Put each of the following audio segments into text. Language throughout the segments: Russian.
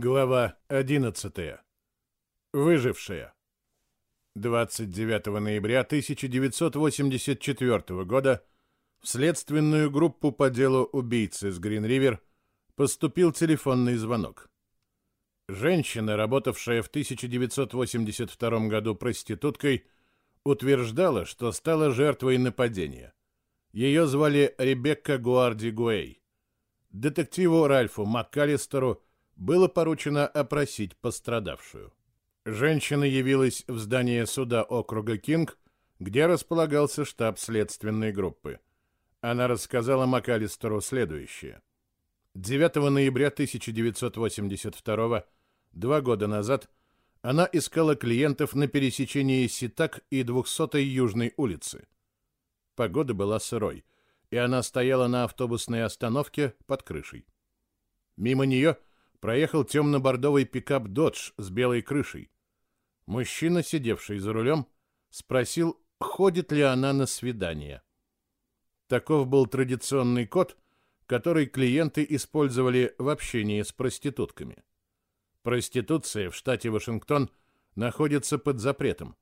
Глава 11. Выжившая. 29 ноября 1984 года в следственную группу по делу убийцы с Грин-Ривер поступил телефонный звонок. Женщина, работавшая в 1982 году проституткой, утверждала, что стала жертвой нападения. Ее звали Ребекка Гуарди Гуэй. Детективу Ральфу МакКаллистеру было поручено опросить пострадавшую. Женщина явилась в здание суда округа Кинг, где располагался штаб следственной группы. Она рассказала МакАлистеру следующее. 9 ноября 1982 два года назад, она искала клиентов на пересечении Ситак и 200-й Южной улицы. Погода была сырой, и она стояла на автобусной остановке под крышей. Мимо нее – проехал темно-бордовый пикап «Додж» с белой крышей. Мужчина, сидевший за рулем, спросил, ходит ли она на свидание. Таков был традиционный код, который клиенты использовали в общении с проститутками. Проституция в штате Вашингтон находится под запретом,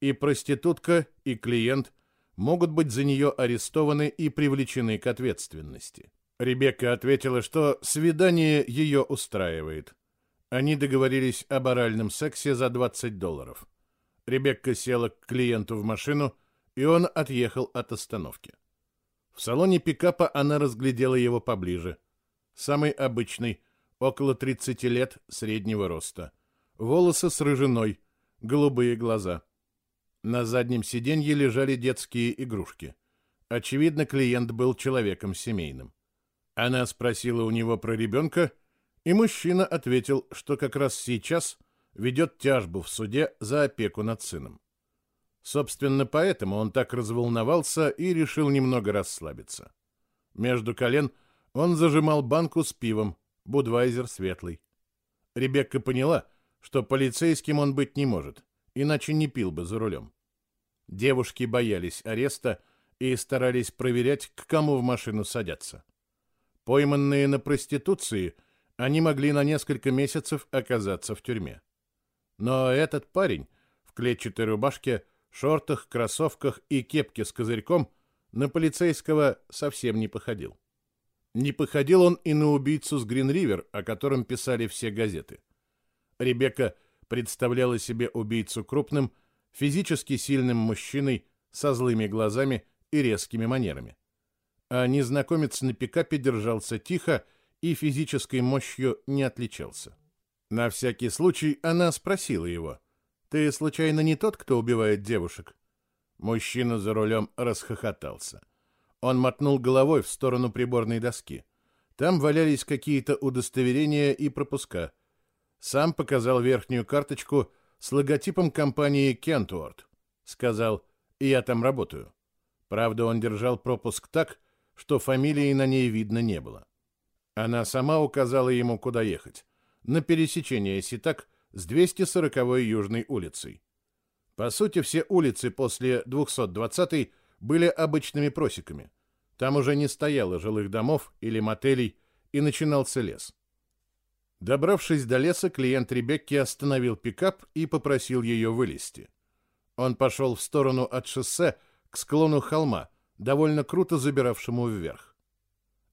и проститутка, и клиент могут быть за нее арестованы и привлечены к ответственности. Ребекка ответила, что свидание ее устраивает. Они договорились об оральном сексе за 20 долларов. Ребекка села к клиенту в машину, и он отъехал от остановки. В салоне пикапа она разглядела его поближе. Самый обычный, около 30 лет, среднего роста. Волосы с рыжиной, голубые глаза. На заднем сиденье лежали детские игрушки. Очевидно, клиент был человеком семейным. Она спросила у него про ребенка, и мужчина ответил, что как раз сейчас ведет тяжбу в суде за опеку над сыном. Собственно, поэтому он так разволновался и решил немного расслабиться. Между колен он зажимал банку с пивом, Будвайзер светлый. Ребекка поняла, что полицейским он быть не может, иначе не пил бы за рулем. Девушки боялись ареста и старались проверять, к кому в машину садятся. Пойманные на проституции, они могли на несколько месяцев оказаться в тюрьме. Но этот парень в клетчатой рубашке, шортах, кроссовках и кепке с козырьком на полицейского совсем не походил. Не походил он и на убийцу с Грин-Ривер, о котором писали все газеты. Ребекка представляла себе убийцу крупным, физически сильным мужчиной со злыми глазами и резкими манерами а незнакомец на пикапе держался тихо и физической мощью не отличался. На всякий случай она спросила его, «Ты случайно не тот, кто убивает девушек?» Мужчина за рулем расхохотался. Он мотнул головой в сторону приборной доски. Там валялись какие-то удостоверения и пропуска. Сам показал верхнюю карточку с логотипом компании «Кентуорт». Сказал, «Я там работаю». Правда, он держал пропуск так, что фамилии на ней видно не было. Она сама указала ему, куда ехать. На пересечение Ситак с 240-й Южной улицей. По сути, все улицы после 220-й были обычными просеками. Там уже не стояло жилых домов или мотелей, и начинался лес. Добравшись до леса, клиент Ребекки остановил пикап и попросил ее вылезти. Он пошел в сторону от шоссе к склону холма, довольно круто забиравшему вверх.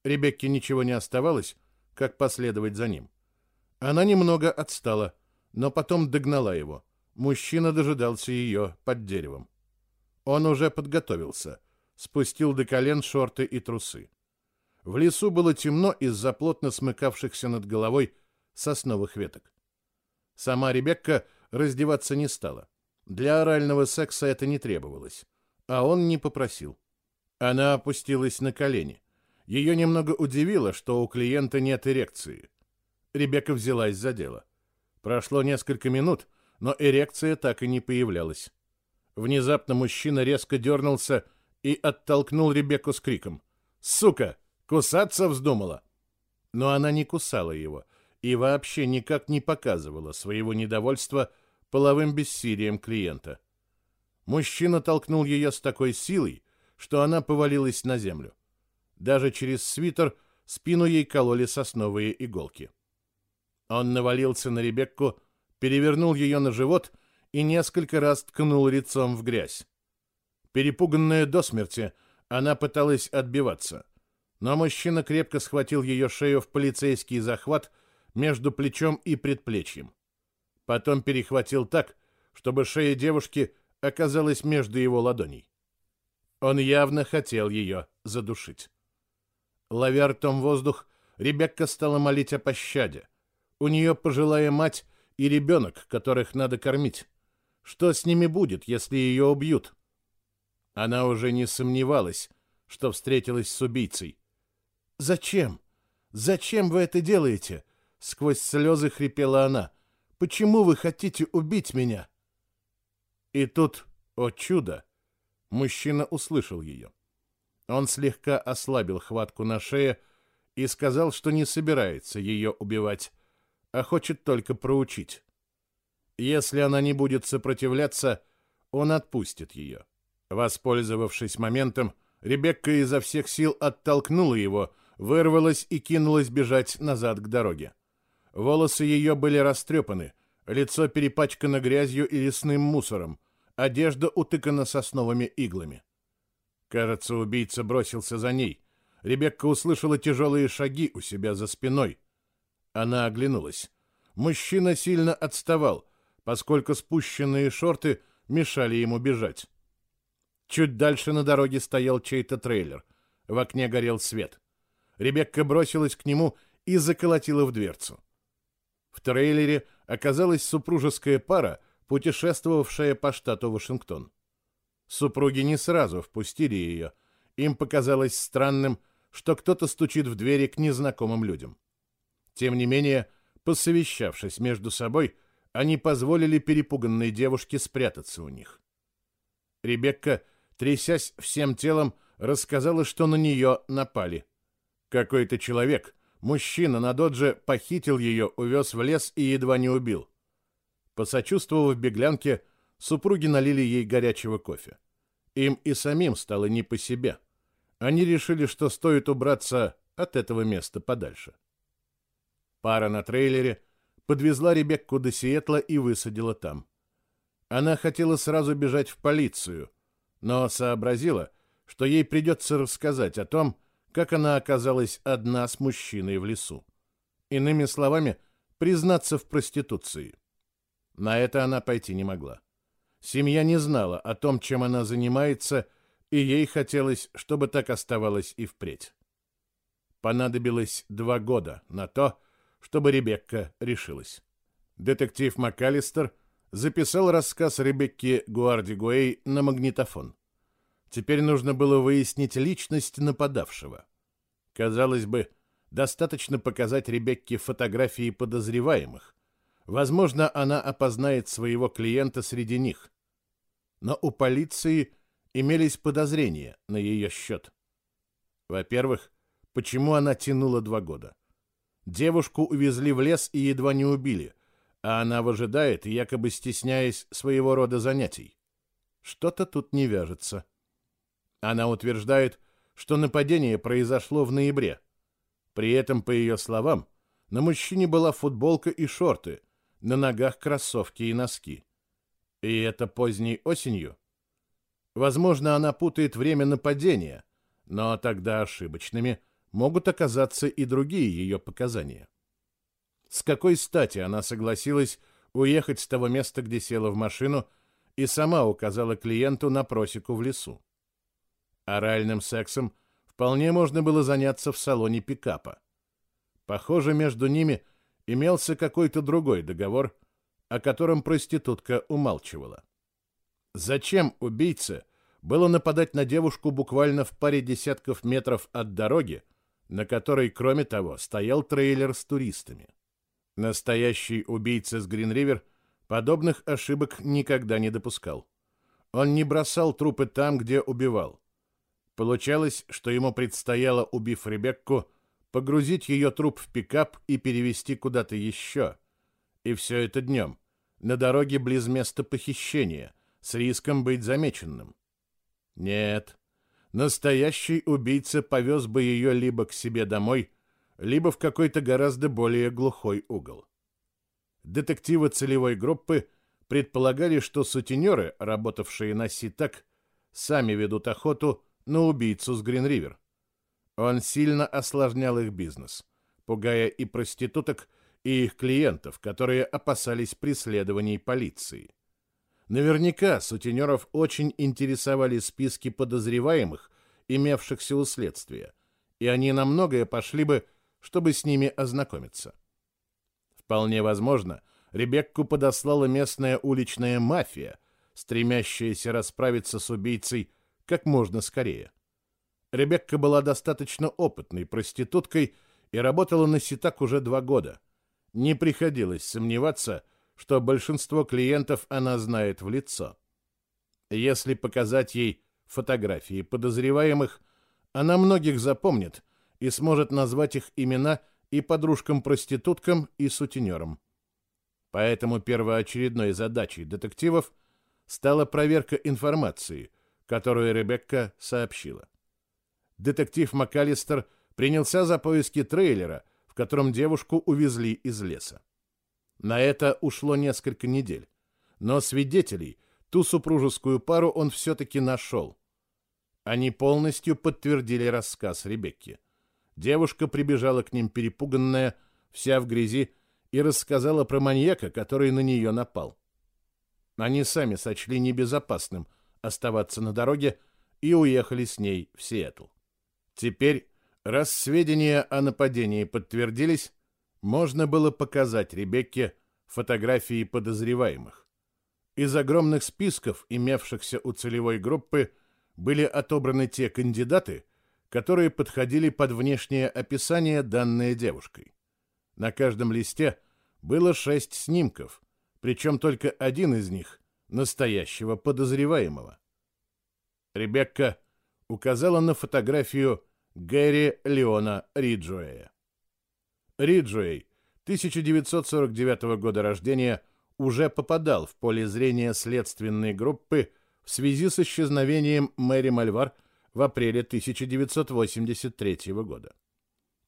Ребекке ничего не оставалось, как последовать за ним. Она немного отстала, но потом догнала его. Мужчина дожидался ее под деревом. Он уже подготовился, спустил до колен шорты и трусы. В лесу было темно из-за плотно смыкавшихся над головой сосновых веток. Сама Ребекка раздеваться не стала. Для орального секса это не требовалось, а он не попросил. Она опустилась на колени. Ее немного удивило, что у клиента нет эрекции. Ребекка взялась за дело. Прошло несколько минут, но эрекция так и не появлялась. Внезапно мужчина резко дернулся и оттолкнул Ребекку с криком. «Сука! Кусаться вздумала!» Но она не кусала его и вообще никак не показывала своего недовольства половым бессилием клиента. Мужчина толкнул ее с такой силой, что она повалилась на землю. Даже через свитер спину ей кололи сосновые иголки. Он навалился на Ребекку, перевернул ее на живот и несколько раз ткнул лицом в грязь. Перепуганная до смерти, она пыталась отбиваться, но мужчина крепко схватил ее шею в полицейский захват между плечом и предплечьем. Потом перехватил так, чтобы шея девушки оказалась между его ладоней. Он явно хотел ее задушить. Ловя ртом воздух, Ребекка стала молить о пощаде. У нее пожилая мать и ребенок, которых надо кормить. Что с ними будет, если ее убьют? Она уже не сомневалась, что встретилась с убийцей. «Зачем? Зачем вы это делаете?» Сквозь слезы хрипела она. «Почему вы хотите убить меня?» И тут, о чудо, мужчина услышал ее. Он слегка ослабил хватку на шее и сказал, что не собирается ее убивать, а хочет только проучить. Если она не будет сопротивляться, он отпустит ее. Воспользовавшись моментом, Ребекка изо всех сил оттолкнула его, вырвалась и кинулась бежать назад к дороге. Волосы ее были растрепаны, лицо перепачкано грязью и лесным мусором, одежда утыкана сосновыми иглами. Кажется, убийца бросился за ней. Ребекка услышала тяжелые шаги у себя за спиной. Она оглянулась. Мужчина сильно отставал, поскольку спущенные шорты мешали ему бежать. Чуть дальше на дороге стоял чей-то трейлер. В окне горел свет. Ребекка бросилась к нему и заколотила в дверцу. В трейлере оказалась супружеская пара, путешествовавшая по штату Вашингтон. Супруги не сразу впустили ее. Им показалось странным, что кто-то стучит в двери к незнакомым людям. Тем не менее, посовещавшись между собой, они позволили перепуганной девушке спрятаться у них. Ребекка, трясясь всем телом, рассказала, что на нее напали. Какой-то человек, мужчина на додже, похитил ее, увез в лес и едва не убил. Посочувствовав беглянке, супруги налили ей горячего кофе. Им и самим стало не по себе. Они решили, что стоит убраться от этого места подальше. Пара на трейлере подвезла Ребекку до Сиэтла и высадила там. Она хотела сразу бежать в полицию, но сообразила, что ей придется рассказать о том, как она оказалась одна с мужчиной в лесу. Иными словами, признаться в проституции. На это она пойти не могла. Семья не знала о том, чем она занимается, и ей хотелось, чтобы так оставалось и впредь. Понадобилось два года на то, чтобы Ребекка решилась. Детектив МакАлистер записал рассказ Ребекки Гуарди-Гуэй на магнитофон. Теперь нужно было выяснить личность нападавшего. Казалось бы, достаточно показать Ребекке фотографии подозреваемых. Возможно, она опознает своего клиента среди них. Но у полиции имелись подозрения на ее счет. Во-первых, почему она тянула два года? Девушку увезли в лес и едва не убили, а она выжидает, якобы стесняясь своего рода занятий. Что-то тут не вяжется. Она утверждает, что нападение произошло в ноябре. При этом, по ее словам, на мужчине была футболка и шорты, на ногах кроссовки и носки. И это поздней осенью? Возможно, она путает время нападения, но тогда ошибочными могут оказаться и другие ее показания. С какой стати она согласилась уехать с того места, где села в машину, и сама указала клиенту на просеку в лесу? Оральным сексом вполне можно было заняться в салоне пикапа. Похоже, между ними имелся какой-то другой договор, о котором проститутка умалчивала. Зачем убийце было нападать на девушку буквально в паре десятков метров от дороги, на которой, кроме того, стоял трейлер с туристами? Настоящий убийца с Гринривер подобных ошибок никогда не допускал. Он не бросал трупы там, где убивал. Получалось, что ему предстояло, убив Ребекку, погрузить ее труп в пикап и перевезти куда-то еще. И все это днем, на дороге близ места похищения, с риском быть замеченным. Нет, настоящий убийца повез бы ее либо к себе домой, либо в какой-то гораздо более глухой угол. детективы целевой группы предполагали, что сутенеры, работавшие на Ситак, сами ведут охоту на убийцу с Гринривер. Он сильно осложнял их бизнес, пугая и проституток, и их клиентов, которые опасались преследований полиции. Наверняка сутенеров очень интересовали списки подозреваемых, имевшихся у следствия, и они на многое пошли бы, чтобы с ними ознакомиться. Вполне возможно, Ребекку подослала местная уличная мафия, стремящаяся расправиться с убийцей как можно скорее. Ребекка была достаточно опытной проституткой и работала на Ситак уже два года. Не приходилось сомневаться, что большинство клиентов она знает в лицо. Если показать ей фотографии подозреваемых, она многих запомнит и сможет назвать их имена и подружкам-проституткам, и сутенерам. Поэтому первоочередной задачей детективов стала проверка информации, которую Ребекка сообщила. Детектив МакАлистер принялся за поиски трейлера, в котором девушку увезли из леса. На это ушло несколько недель, но свидетелей, ту супружескую пару он все-таки нашел. Они полностью подтвердили рассказ Ребекки. Девушка прибежала к ним перепуганная, вся в грязи, и рассказала про маньяка, который на нее напал. Они сами сочли небезопасным оставаться на дороге и уехали с ней в Сиэтл. Теперь, раз сведения о нападении подтвердились, можно было показать Ребекке фотографии подозреваемых. Из огромных списков, имевшихся у целевой группы, были отобраны те кандидаты, которые подходили под внешнее описание, данное девушкой. На каждом листе было шесть снимков, причем только один из них — настоящего подозреваемого. Ребекка указала на фотографию Гэри Леона Риджуэя. Риджуэй, 1949 года рождения, уже попадал в поле зрения следственной группы в связи с исчезновением Мэри Мальвар в апреле 1983 года.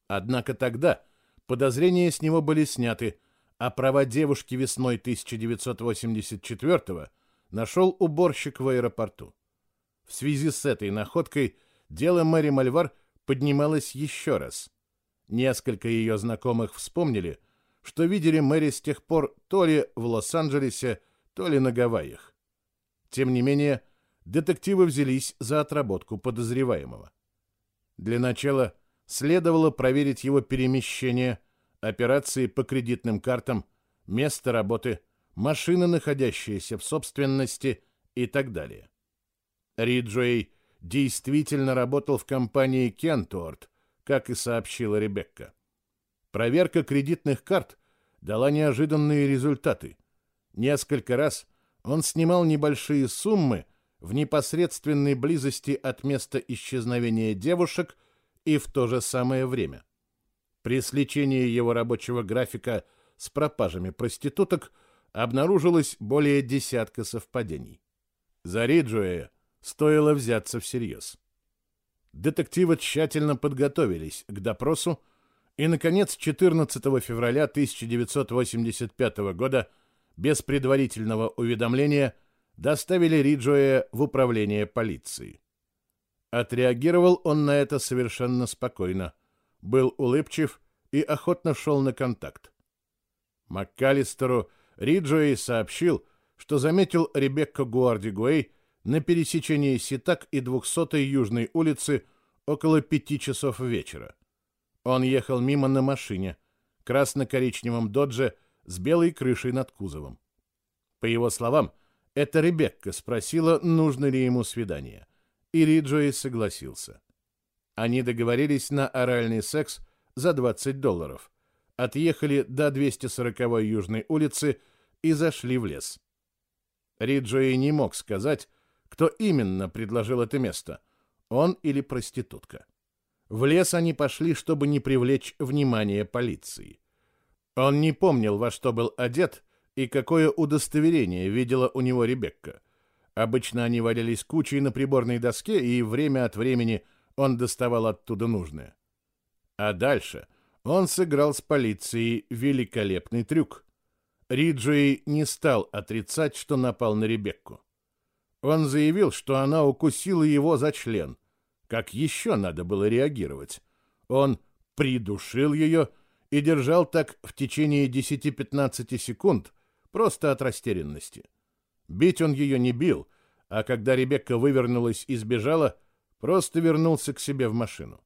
Однако тогда подозрения с него были сняты, а права девушки весной 1984 нашел уборщик в аэропорту. В связи с этой находкой дело Мэри Мальвар поднималось еще раз. Несколько ее знакомых вспомнили, что видели Мэри с тех пор то ли в Лос-Анджелесе, то ли на Гавайях. Тем не менее, детективы взялись за отработку подозреваемого. Для начала следовало проверить его перемещение, операции по кредитным картам, место работы, машины, находящиеся в собственности и так далее. Риджуэй действительно работал в компании Кентуорт, как и сообщила Ребекка. Проверка кредитных карт дала неожиданные результаты. Несколько раз он снимал небольшие суммы в непосредственной близости от места исчезновения девушек и в то же самое время. При сличении его рабочего графика с пропажами проституток обнаружилось более десятка совпадений. За Риджуэя стоило взяться всерьез. Детективы тщательно подготовились к допросу, и, наконец, 14 февраля 1985 года без предварительного уведомления доставили Риджоя в управление полиции. Отреагировал он на это совершенно спокойно, был улыбчив и охотно шел на контакт. МакКаллистеру Риджои сообщил, что заметил Ребекка Гуарди-Гуэй на пересечении Ситак и 200-й Южной улицы около пяти часов вечера. Он ехал мимо на машине, красно-коричневом додже с белой крышей над кузовом. По его словам, это Ребекка спросила, нужно ли ему свидание, и Риджои согласился. Они договорились на оральный секс за 20 долларов, отъехали до 240-й Южной улицы и зашли в лес. Риджои не мог сказать, кто именно предложил это место, он или проститутка. В лес они пошли, чтобы не привлечь внимание полиции. Он не помнил, во что был одет и какое удостоверение видела у него Ребекка. Обычно они валялись кучей на приборной доске, и время от времени он доставал оттуда нужное. А дальше он сыграл с полицией великолепный трюк. Риджуэй не стал отрицать, что напал на Ребекку. Он заявил, что она укусила его за член. Как еще надо было реагировать? Он придушил ее и держал так в течение 10-15 секунд, просто от растерянности. Бить он ее не бил, а когда Ребекка вывернулась и сбежала, просто вернулся к себе в машину.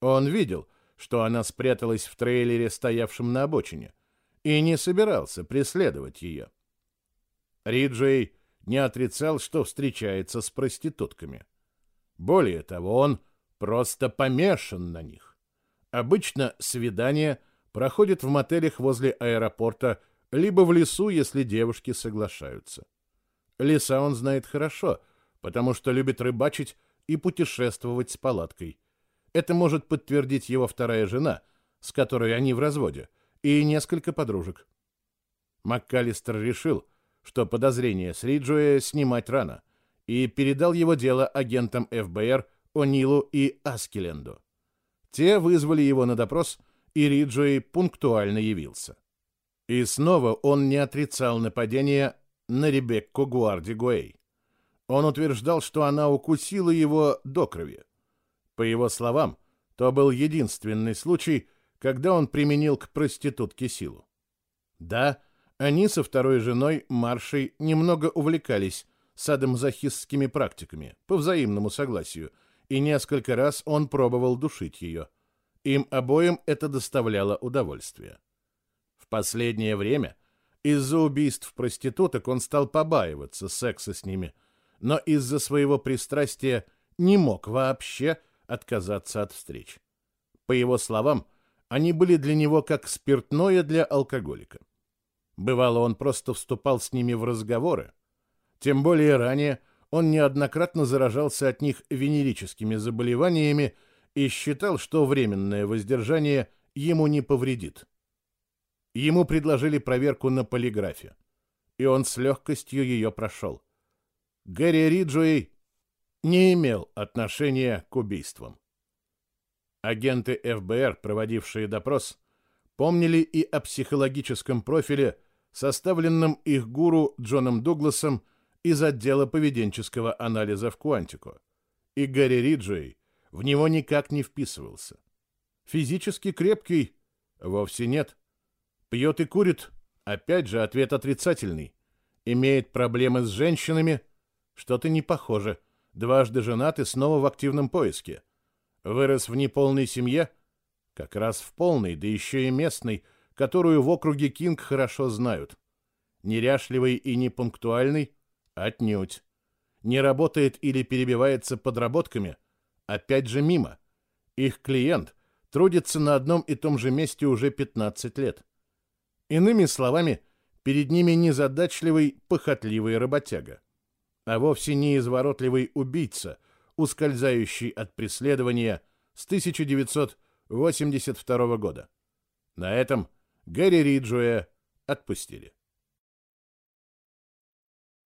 Он видел, что она спряталась в трейлере, стоявшем на обочине, и не собирался преследовать ее. Риджей не отрицал, что встречается с проститутками. Более того, он просто помешан на них. Обычно свидания проходят в мотелях возле аэропорта либо в лесу, если девушки соглашаются. Леса он знает хорошо, потому что любит рыбачить и путешествовать с палаткой. Это может подтвердить его вторая жена, с которой они в разводе, и несколько подружек. МакКаллистер решил, что подозрение с Риджуэ снимать рано, и передал его дело агентам ФБР О'Нилу и Аскеленду. Те вызвали его на допрос, и Риджуэй пунктуально явился. И снова он не отрицал нападение на Ребекку Гуарди Гуэй. Он утверждал, что она укусила его до крови. По его словам, то был единственный случай, когда он применил к проститутке силу. Да, они со второй женой Маршей немного увлекались садомазохистскими практиками по взаимному согласию, и несколько раз он пробовал душить ее. Им обоим это доставляло удовольствие. В последнее время из-за убийств проституток он стал побаиваться секса с ними, но из-за своего пристрастия не мог вообще отказаться от встреч. По его словам, они были для него как спиртное для алкоголика. Бывало, он просто вступал с ними в разговоры. Тем более ранее он неоднократно заражался от них венерическими заболеваниями и считал, что временное воздержание ему не повредит. Ему предложили проверку на полиграфе, и он с легкостью ее прошел. Гэри Риджуэй не имел отношения к убийствам. Агенты ФБР, проводившие допрос, помнили и о психологическом профиле, составленном их гуру Джоном Дугласом из отдела поведенческого анализа в Куантико. И Гэри Риджуэй в него никак не вписывался. Физически крепкий? Вовсе нет. Пьет и курит? Опять же, ответ отрицательный. Имеет проблемы с женщинами? Что-то не похоже. Дважды женат и снова в активном поиске. Вырос в неполной семье? Как раз в полной, да еще и местной, которую в округе Кинг хорошо знают. Неряшливый и непунктуальный? Отнюдь. Не работает или перебивается подработками? Опять же мимо. Их клиент трудится на одном и том же месте уже 15 лет. Иными словами, перед ними незадачливый, похотливый работяга, а вовсе не изворотливый убийца, ускользающий от преследования с 1982 года. На этом Гэри Риджуэ отпустили.